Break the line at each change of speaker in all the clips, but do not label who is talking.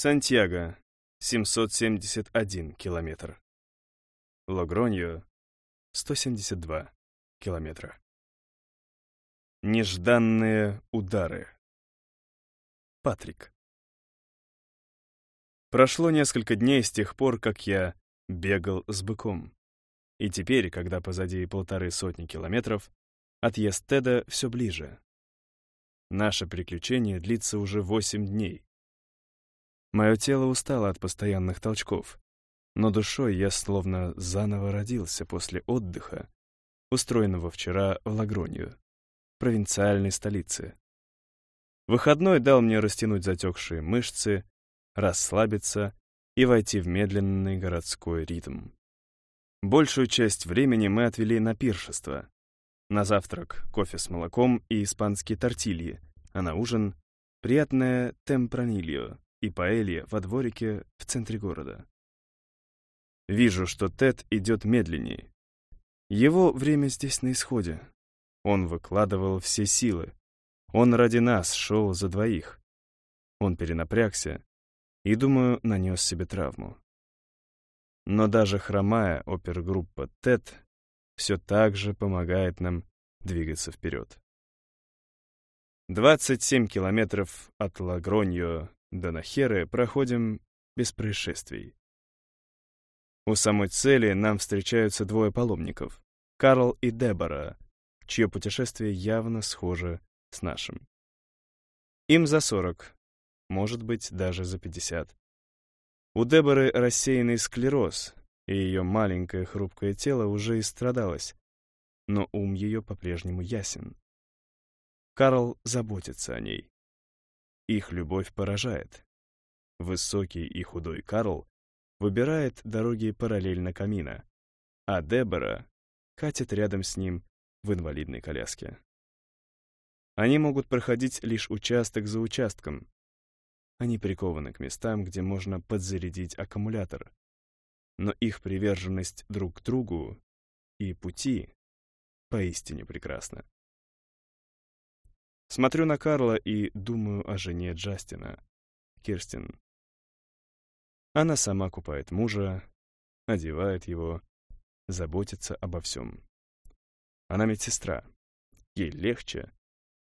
Сантьяго, 771 километр. Логроньо, 172 километра. Нежданные удары. Патрик. Прошло несколько дней с тех пор, как я бегал с быком. И теперь, когда позади полторы сотни километров, отъезд Теда все ближе. Наше приключение длится уже восемь дней. Мое тело устало от постоянных толчков, но душой я словно заново родился после отдыха, устроенного вчера в Лагронию, провинциальной столице. Выходной дал мне растянуть затекшие мышцы, расслабиться и войти в медленный городской ритм. Большую часть времени мы отвели на пиршество. На завтрак кофе с молоком и испанские тортильи, а на ужин — приятное темпранильо и паэлья во дворике в центре города. Вижу, что Тед идет медленнее. Его время здесь на исходе. Он выкладывал все силы. Он ради нас шел за двоих. Он перенапрягся и, думаю, нанес себе травму. Но даже хромая опергруппа ТЭД все так же помогает нам двигаться вперед. 27 километров от Лагроньо до Нахеры проходим без происшествий. У самой цели нам встречаются двое паломников — Карл и Дебора, чье путешествие явно схоже с нашим. Им за 40, может быть, даже за 50. У Деборы рассеянный склероз, и ее маленькое хрупкое тело уже истрадалось, но ум ее по-прежнему ясен. Карл заботится о ней. Их любовь поражает. Высокий и худой Карл выбирает дороги параллельно камина, а Дебора катит рядом с ним в инвалидной коляске. Они могут проходить лишь участок за участком. Они прикованы к местам, где можно подзарядить аккумулятор. Но их приверженность друг к другу и пути поистине прекрасна. Смотрю на Карла и думаю о жене Джастина, Кирстин. Она сама купает мужа, одевает его, заботится обо всем. Она медсестра. Ей легче,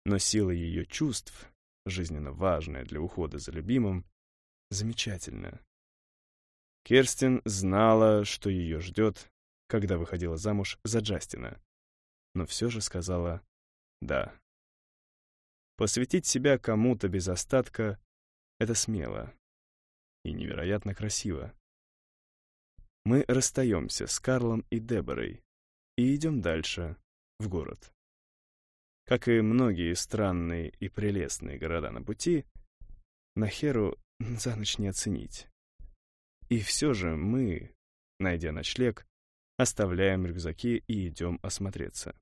но сила ее чувств, жизненно важная для ухода за любимым, замечательна. Керстин знала, что ее ждет, когда выходила замуж за Джастина, но все же сказала «да». Посвятить себя кому-то без остатка — это смело и невероятно красиво. Мы расстаемся с Карлом и Деборой и идем дальше, в город. Как и многие странные и прелестные города на пути, Нахеру за ночь не оценить. И все же мы, найдя ночлег, оставляем рюкзаки и идем осмотреться.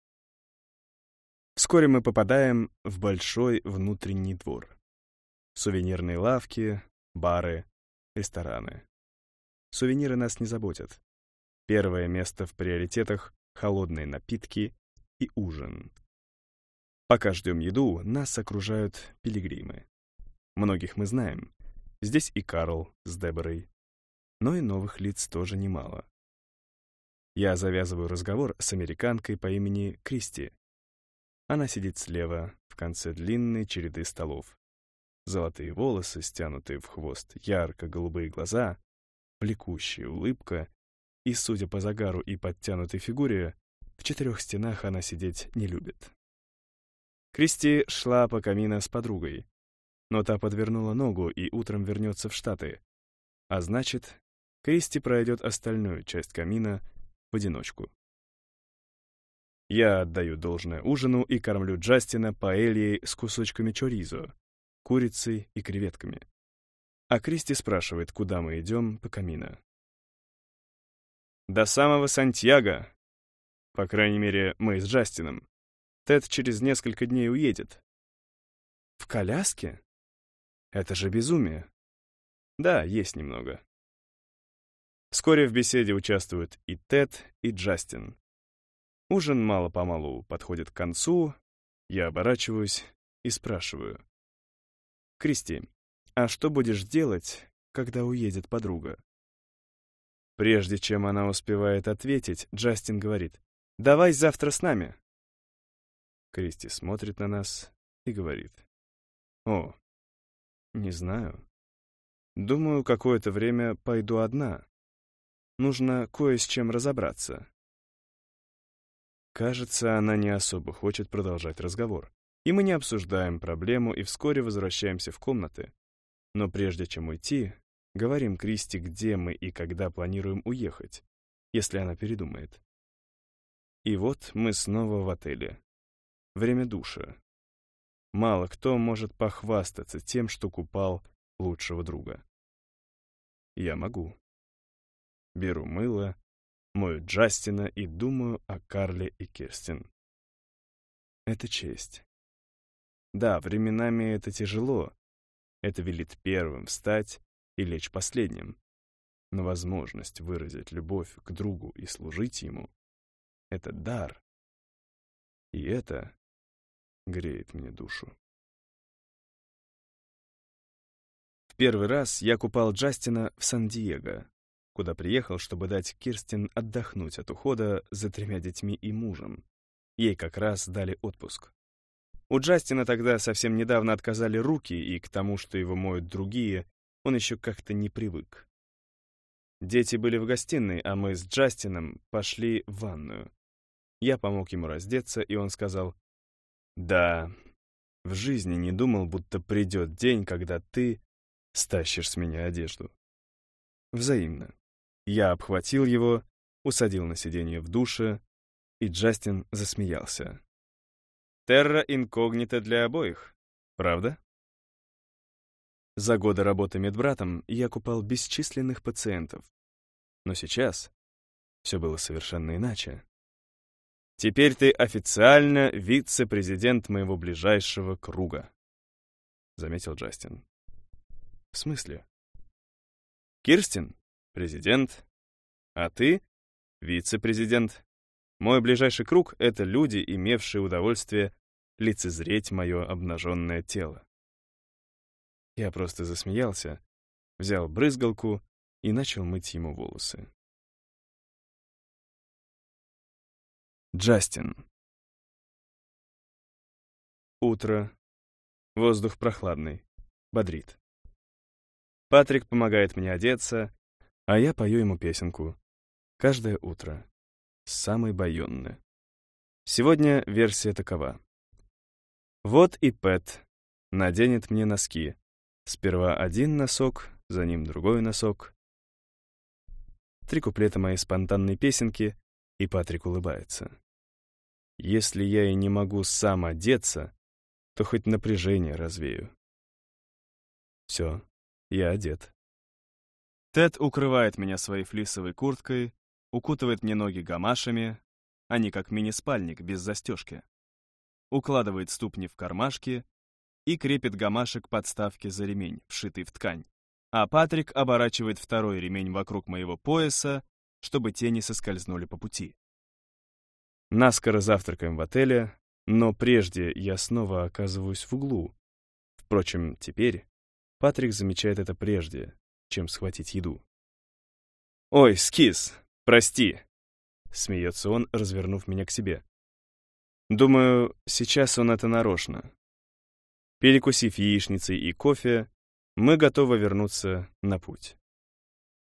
Вскоре мы попадаем в большой внутренний двор. Сувенирные лавки, бары, рестораны. Сувениры нас не заботят. Первое место в приоритетах — холодные напитки и ужин. Пока ждем еду, нас окружают пилигримы. Многих мы знаем. Здесь и Карл с Деборой. Но и новых лиц тоже немало. Я завязываю разговор с американкой по имени Кристи, она сидит слева, в конце длинной череды столов. Золотые волосы, стянутые в хвост, ярко-голубые глаза, влекущая улыбка, и, судя по загару и подтянутой фигуре, в четырех стенах она сидеть не любит. Кристи шла по камина с подругой, но та подвернула ногу и утром вернется в Штаты. А значит, Кристи пройдет остальную часть камина в одиночку. Я отдаю должное ужину и кормлю Джастина паэльей с кусочками чоризо, курицей и креветками. А Кристи спрашивает, куда мы идем по камина. До самого Сантьяго. По крайней мере, мы с Джастином. Тед через несколько дней уедет. В коляске? Это же безумие. Да, есть немного. Вскоре в беседе участвуют и Тед, и Джастин. Ужин мало-помалу подходит к концу, я оборачиваюсь и спрашиваю. «Кристи, а что будешь делать, когда уедет подруга. Прежде чем она успевает ответить, Джастин говорит, «Давай завтра с нами». Кристи смотрит на нас и говорит, «О, не знаю. Думаю, какое-то время пойду одна. Нужно кое с чем разобраться». Кажется, она не особо хочет продолжать разговор, и мы не обсуждаем проблему и вскоре возвращаемся в комнаты. Но прежде чем уйти, говорим Кристи, где мы и когда планируем уехать, если она передумает. И вот мы снова в отеле. Время душа. Мало кто может похвастаться тем, что купал лучшего друга. Я могу. Беру мыло, мою Джастина и думаю о Карле и Кирстин. Это честь. Да, временами это тяжело. Это велит первым встать и лечь последним. Но возможность выразить любовь к другу и служить ему — это дар. И это греет мне душу. В первый раз я купал Джастина в Сан-Диего, куда приехал, чтобы дать Кирстин отдохнуть от ухода за тремя детьми и мужем. Ей как раз дали отпуск. У Джастина тогда совсем недавно отказали руки, и к тому, что его моют другие, он еще как-то не привык. Дети были в гостиной, а мы с Джастином пошли в ванную. Я помог ему раздеться, и он сказал, «Да, в жизни не думал, будто придет день, когда ты стащишь с меня одежду». Взаимно. Я обхватил его, усадил на сиденье в душе, и Джастин засмеялся. Терра инкогнито для обоих, правда? За годы работы медбратом я купал бесчисленных пациентов. Но сейчас все было совершенно иначе. Теперь ты официально вице-президент моего ближайшего круга, заметил Джастин. В смысле? Кирстин — президент, а ты — вице-президент. Мой ближайший круг — это люди, имевшие удовольствие лицезреть мое обнаженное тело. Я просто засмеялся, взял брызгалку и начал мыть ему волосы. Джастин. Утро. Воздух прохладный. Бодрит. Патрик помогает мне одеться, а я пою ему песенку. Каждое утро. Самый байонный. Сегодня версия такова. Вот и Пэт наденет мне носки. Сперва один носок, за ним другой носок. Три куплета моей спонтанной песенки, и Патрик улыбается. Если я и не могу сам одеться, то хоть напряжение развею. Все, я одет. Тед укрывает меня своей флисовой курткой, укутывает мне ноги гамашами, они как мини-спальник без застежки. Укладывает ступни в кармашки и крепит гамашек подставки за ремень, вшитый в ткань. А Патрик оборачивает второй ремень вокруг моего пояса, чтобы тени соскользнули по пути. Наскоро завтракаем в отеле, но прежде я снова оказываюсь в углу. Впрочем, теперь Патрик замечает это прежде, чем схватить еду. «Ой, скис, прости!» — смеется он, развернув меня к себе. Думаю, сейчас он это нарочно. Перекусив яичницей и кофе, мы готовы вернуться на путь.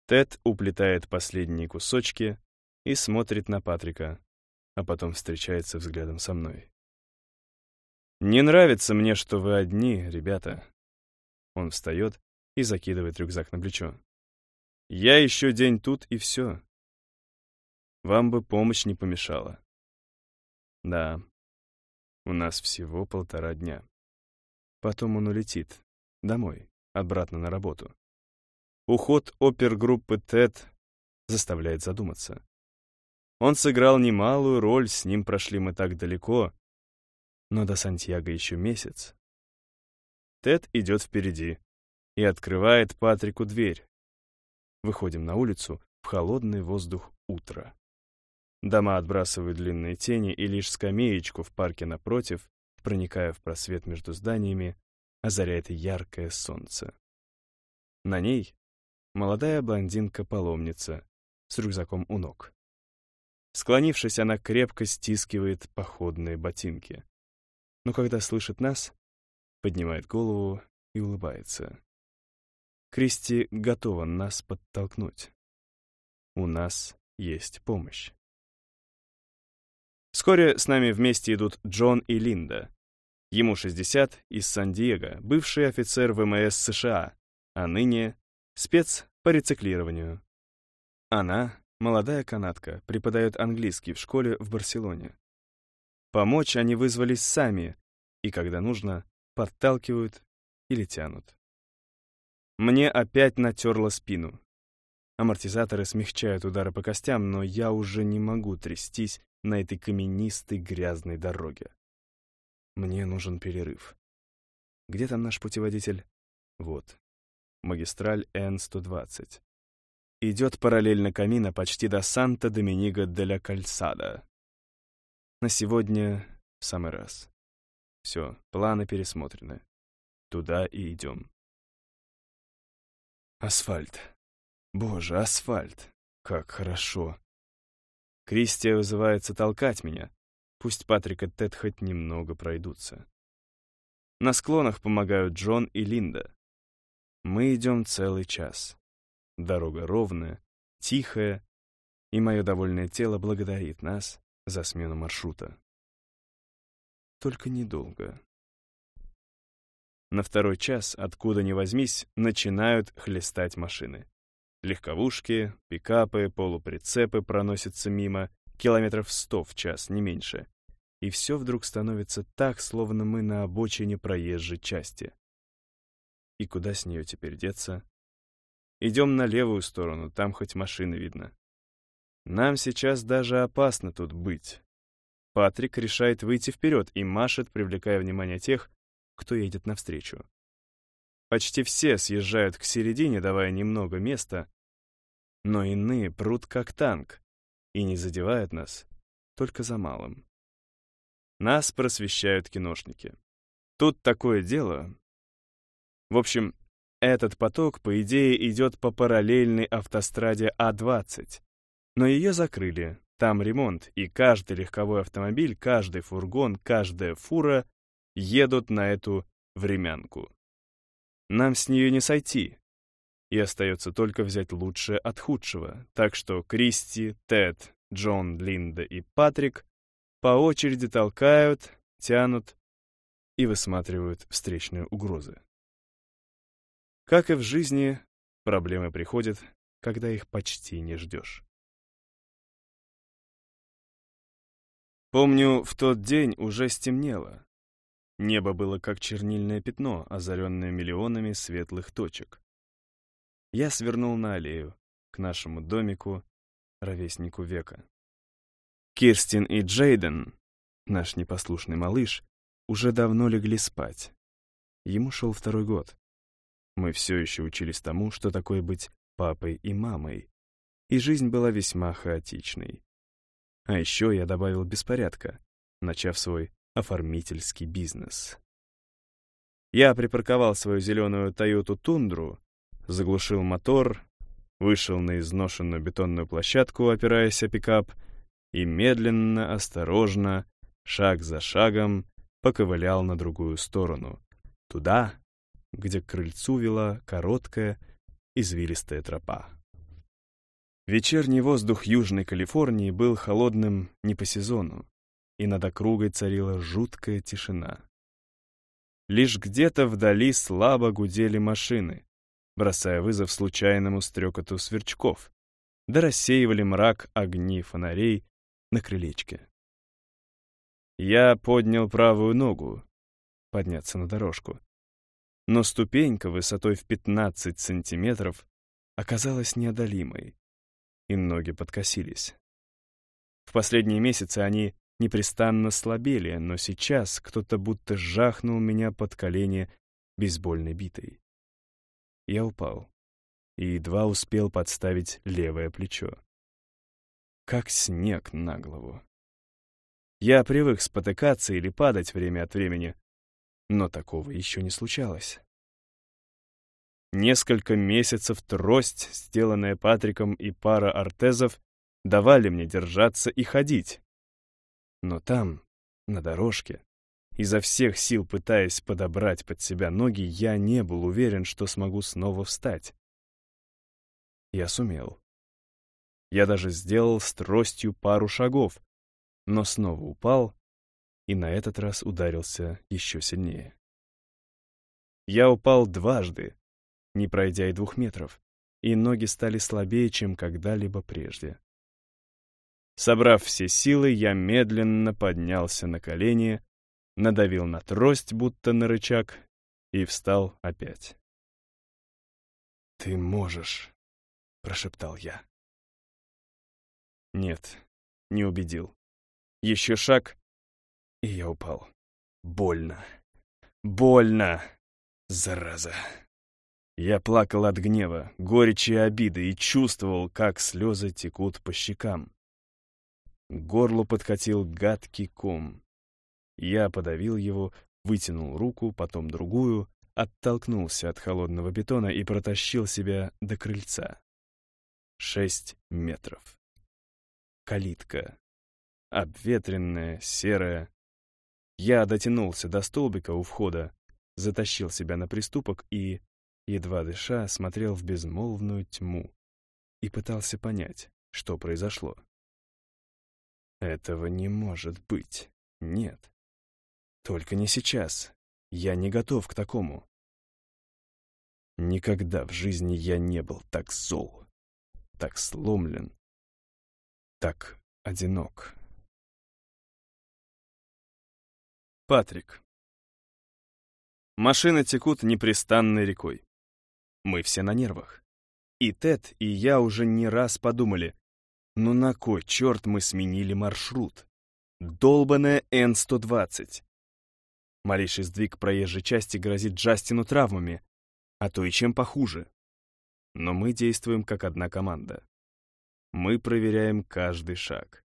Тед уплетает последние кусочки и смотрит на Патрика, а потом встречается взглядом со мной. «Не нравится мне, что вы одни, ребята». Он встает и закидывает рюкзак на плечо. «Я еще день тут, и все. Вам бы помощь не помешала». «Да, у нас всего полтора дня. Потом он улетит. Домой, обратно на работу. Уход опергруппы ТЭД заставляет задуматься. Он сыграл немалую роль, с ним прошли мы так далеко, но до Сантьяго еще месяц. Тед идет впереди и открывает Патрику дверь. Выходим на улицу в холодный воздух утра. Дома отбрасывают длинные тени, и лишь скамеечку в парке напротив, проникая в просвет между зданиями, озаряет яркое солнце. На ней молодая блондинка-паломница с рюкзаком у ног. Склонившись, она крепко стискивает походные ботинки. Но когда слышит нас, поднимает голову и улыбается. Кристи готова нас подтолкнуть. У нас есть помощь. Вскоре с нами вместе идут Джон и Линда. Ему 60, из Сан-Диего, бывший офицер ВМС США, а ныне спец по рециклированию. Она, молодая канадка, преподает английский в школе в Барселоне. Помочь они вызвались сами, и, когда нужно, подталкивают или тянут. Мне опять натерло спину. Амортизаторы смягчают удары по костям, но я уже не могу трястись на этой каменистой грязной дороге. Мне нужен перерыв. Где там наш путеводитель? Вот. Магистраль Н-120. Идет параллельно камина почти до Санта-Доминиго де ля Кальсада. На сегодня в самый раз. Все, планы пересмотрены. Туда и идем. Асфальт. Боже, асфальт. Как хорошо. Кристия вызывается толкать меня. Пусть Патрик и Тед хоть немного пройдутся. На склонах помогают Джон и Линда. Мы идем целый час. Дорога ровная, тихая, и мое довольное тело благодарит нас за смену маршрута. Только недолго. На второй час, откуда ни возьмись, начинают хлестать машины. Легковушки, пикапы, полуприцепы проносятся мимо, километров сто в час, не меньше. И все вдруг становится так, словно мы на обочине проезжей части. И куда с нее теперь деться? Идем на левую сторону, там хоть машины видно. Нам сейчас даже опасно тут быть. Патрик решает выйти вперед и машет, привлекая внимание тех, кто едет навстречу. Почти все съезжают к середине, давая немного места, но иные прут как танк и не задевают нас, только за малым. Нас просвещают киношники. Тут такое дело. В общем, этот поток, по идее, идет по параллельной автостраде А-20, но ее закрыли, там ремонт, и каждый легковой автомобиль, каждый фургон, каждая фура едут на эту времянку. Нам с нее не сойти. И остается только взять лучшее от худшего. Так что Кристи, Тед, Джон, Линда и Патрик по очереди толкают, тянут и высматривают встречные угрозы. Как и в жизни, проблемы приходят, когда их почти не ждешь. Помню, в тот день уже стемнело. Небо было как чернильное пятно, озаренное миллионами светлых точек. Я свернул на аллею, к нашему домику, ровеснику века. Кирстин и Джейден, наш непослушный малыш, уже давно легли спать. Ему шел второй год. Мы все еще учились тому, что такое быть папой и мамой, и жизнь была весьма хаотичной. А еще я добавил беспорядка, начав свой оформительский бизнес. Я припарковал свою зеленую Тойоту Тундру, заглушил мотор, вышел на изношенную бетонную площадку, опираясь о пикап, и медленно, осторожно, шаг за шагом, поковылял на другую сторону, туда, где к крыльцу вела короткая, извилистая тропа. Вечерний воздух Южной Калифорнии был холодным не по сезону, и над округой царила жуткая тишина. Лишь где-то вдали слабо гудели машины, бросая вызов случайному стрекоту сверчков, да рассеивали мрак огни фонарей на крылечке. Я поднял правую ногу, подняться на дорожку, но ступенька высотой в 15 сантиметров оказалась неодолимой, и ноги подкосились. В последние месяцы они непрестанно слабели, но сейчас кто-то будто жахнул меня под колени бейсбольной битой. Я упал и едва успел подставить левое плечо. Как снег на голову. Я привык спотыкаться или падать время от времени, но такого еще не случалось. Несколько месяцев трость, сделанная Патриком и пара артезов, давали мне держаться и ходить. Но там, на дорожке, изо всех сил пытаясь подобрать под себя ноги, я не был уверен, что смогу снова встать. Я сумел. Я даже сделал с тростью пару шагов, но снова упал и на этот раз ударился еще сильнее. Я упал дважды, не пройдя и двух метров, и ноги стали слабее, чем когда-либо прежде. Собрав все силы, я медленно поднялся на колени, надавил на трость, будто на рычаг, и встал опять. «Ты можешь», — прошептал я. Нет, не убедил. Еще шаг, и я упал. Больно. Больно! Зараза! Я плакал от гнева, горечи и обиды и чувствовал, как слезы текут по щекам. К горлу подкатил гадкий ком. Я подавил его, вытянул руку, потом другую, оттолкнулся от холодного бетона и протащил себя до крыльца. Шесть метров. Калитка. Обветренная, серая. Я дотянулся до столбика у входа, затащил себя на приступок и, едва дыша, смотрел в безмолвную тьму и пытался понять, что произошло. Этого не может быть. Нет. Только не сейчас. Я не готов к такому. Никогда в жизни я не был так зол, так сломлен, так одинок. Патрик. Машины текут непрестанной рекой. Мы все на нервах. И Тед, и я уже не раз подумали, ну на кой черт мы сменили маршрут? Долбаная Н-120. Малейший сдвиг проезжей части грозит Джастину травмами, а то и чем похуже. Но мы действуем как одна команда. Мы проверяем каждый шаг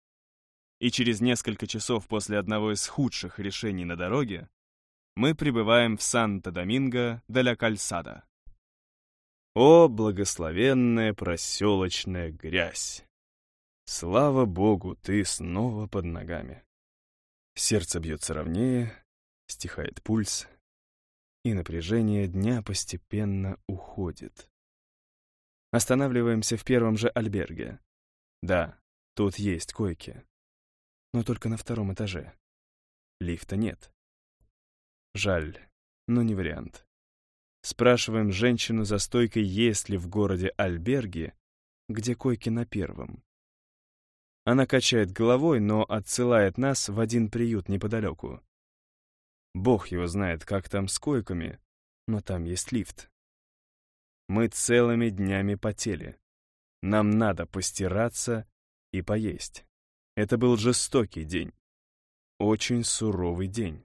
и через несколько часов после одного из худших решений на дороге мы прибываем в Санто-Доминго де ла Кальсада. О, благословенная проселочная грязь! Слава Богу, ты снова под ногами. Сердце бьется ровнее, стихает пульс, и напряжение дня постепенно уходит. Останавливаемся в первом же альберге. Да, тут есть койки но только на втором этаже. Лифта нет. Жаль, но не вариант. Спрашиваем женщину за стойкой, есть ли в городе альберги, где койки на первом. Она качает головой, но отсылает нас в один приют неподалеку. Бог его знает, как там с койками, но там есть лифт. Мы целыми днями потели. Нам надо постираться и поесть. Это был жестокий день. Очень суровый день.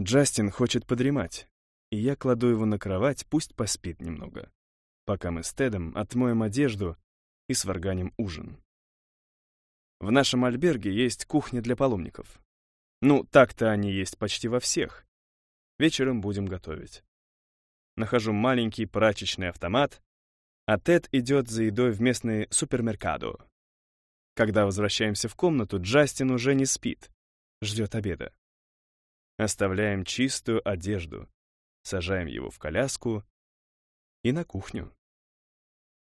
Джастин хочет подремать, и я кладу его на кровать, пусть поспит немного, пока мы с Тедом отмоем одежду и сварганим ужин. В нашем альберге есть кухня для паломников. Ну, так-то они есть почти во всех. Вечером будем готовить. Нахожу маленький прачечный автомат, а Тед идет за едой в местный супермеркадо, когда возвращаемся в комнату, Джастин уже не спит, ждет обеда. Оставляем чистую одежду, сажаем его в коляску и на кухню.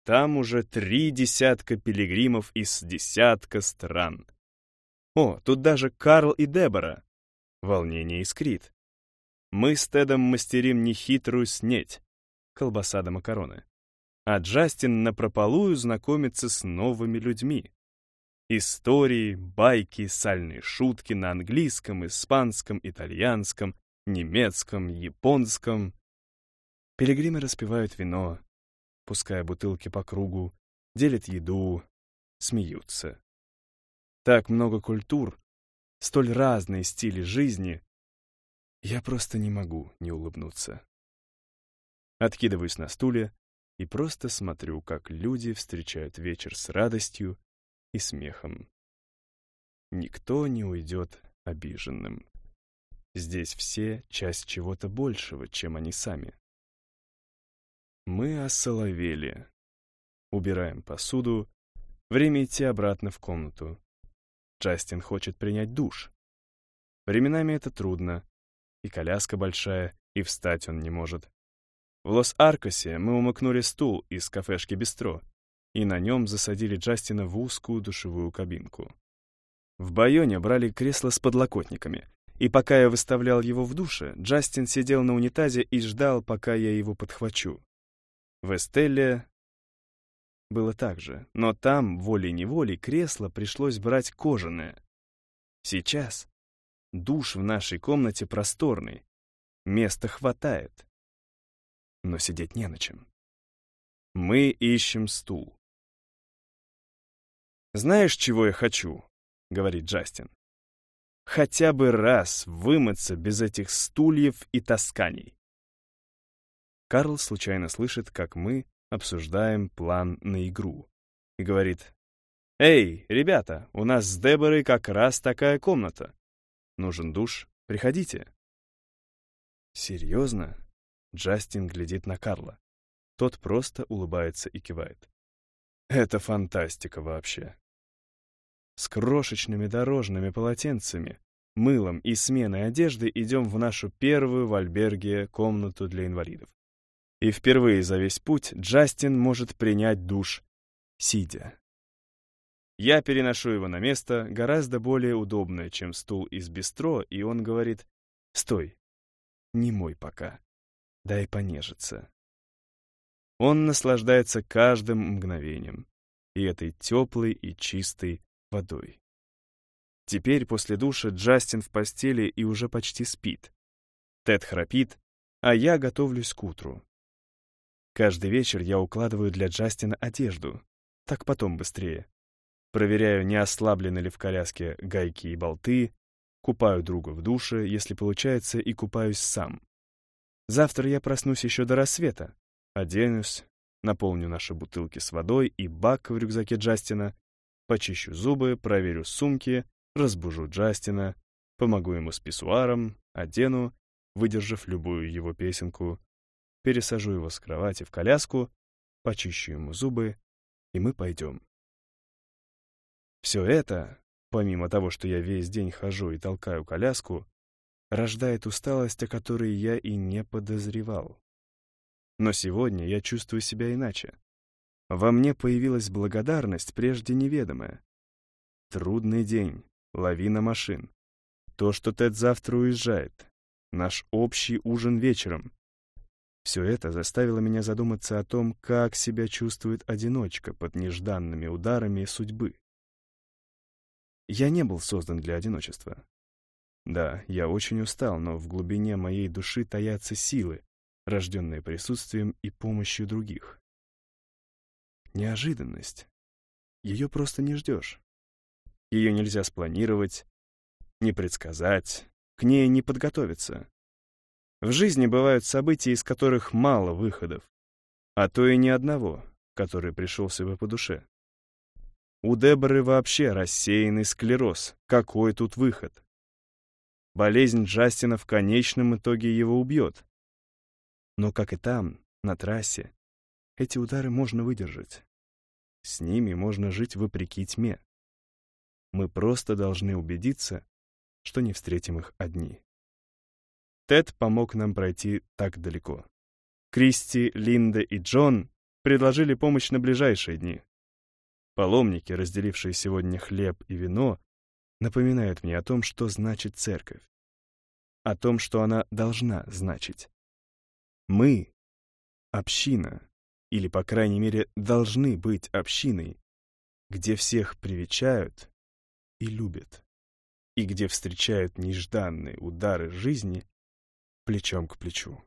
Там уже три десятка пилигримов из десятка стран. О, тут даже Карл и Дебора. Волнение искрит. Мы с Тедом мастерим нехитрую снеть, колбаса до макароны. А Джастин напропалую знакомится с новыми людьми. Истории, байки, сальные шутки на английском, испанском, итальянском, немецком, японском. Пилигримы распивают вино, пуская бутылки по кругу, делят еду, смеются. Так много культур, столь разные стили жизни. Я просто не могу не улыбнуться. Откидываюсь на стуле и просто смотрю, как люди встречают вечер с радостью и смехом. Никто не уйдет обиженным. Здесь все часть чего-то большего, чем они сами. Мы осоловели. Убираем посуду. Время идти обратно в комнату. Джастин хочет принять душ. Временами это трудно. И коляска большая, и встать он не может. В Лос-Аркосе мы умыкнули стул из кафешки «Бистро», и на нем засадили Джастина в узкую душевую кабинку. В Байоне брали кресло с подлокотниками, и пока я выставлял его в душе, Джастин сидел на унитазе и ждал, пока я его подхвачу. В Эстелле было так же, но там, волей-неволей, кресло пришлось брать кожаное. Сейчас душ в нашей комнате просторный, места хватает. Но сидеть не на чем. Мы ищем стул. «Знаешь, чего я хочу?» — говорит Джастин хотя бы раз вымыться без этих стульев и тасканий. Карл случайно слышит, как мы обсуждаем план на игру, и говорит, «Эй, ребята, у нас с Деборой как раз такая комната. Нужен душ, приходите». «Серьезно?» Джастин глядит на Карла. Тот просто улыбается и кивает. «Это фантастика вообще с крошечными дорожными полотенцами, мылом и сменой одежды идем в нашу первую в альберге комнату для инвалидов. И впервые за весь путь Джастин может принять душ, сидя. Я переношу его на место, гораздо более удобное, чем стул из бистро, и он говорит «Стой, не мой пока, дай понежиться». Он наслаждается каждым мгновением и этой теплой и чистой водой. Теперь после душа Джастин в постели и уже почти спит. Тед храпит, а я готовлюсь к утру. Каждый вечер я укладываю для Джастина одежду, так потом быстрее. Проверяю, не ослаблены ли в коляске гайки и болты, купаю друга в душе, если получается, и купаюсь сам. Завтра я проснусь еще до рассвета, оденусь, наполню наши бутылки с водой и бак в рюкзаке Джастина, почищу зубы, проверю сумки, разбужу Джастина, помогу ему с писсуаром, одену, выдержав любую его песенку, пересажу его с кровати в коляску, почищу ему зубы, и мы пойдем. Все это, помимо того, что я весь день хожу и толкаю коляску, рождает усталость, о которой я и не подозревал. Но сегодня я чувствую себя иначе. Во мне появилась благодарность, прежде неведомая. Трудный день, лавина машин. То, что Тед завтра уезжает. Наш общий ужин вечером. Все это заставило меня задуматься о том, как себя чувствует одиночка под нежданными ударами судьбы. Я не был создан для одиночества. Да, я очень устал, но в глубине моей души таятся силы, рожденные присутствием и помощью других. Неожиданность. Ее просто не ждешь. Ее нельзя спланировать, не предсказать, к ней не подготовиться. В жизни бывают события, из которых мало выходов, а то и ни одного, который пришелся бы по душе. У Деборы вообще рассеянный склероз. Какой тут выход? Болезнь Джастина в конечном итоге его убьет. Но, как и там, на трассе, эти удары можно выдержать. С ними можно жить вопреки тьме. Мы просто должны убедиться, что не встретим их одни. Тед помог нам пройти так далеко. Кристи, Линда и Джон предложили помощь на ближайшие дни. Паломники, разделившие сегодня хлеб и вино, напоминают мне о том, что значит церковь. О том, что она должна значить. Мы — община, или, по крайней мере, должны быть общиной, где всех привечают и любят, и где встречают нежданные удары жизни плечом к плечу.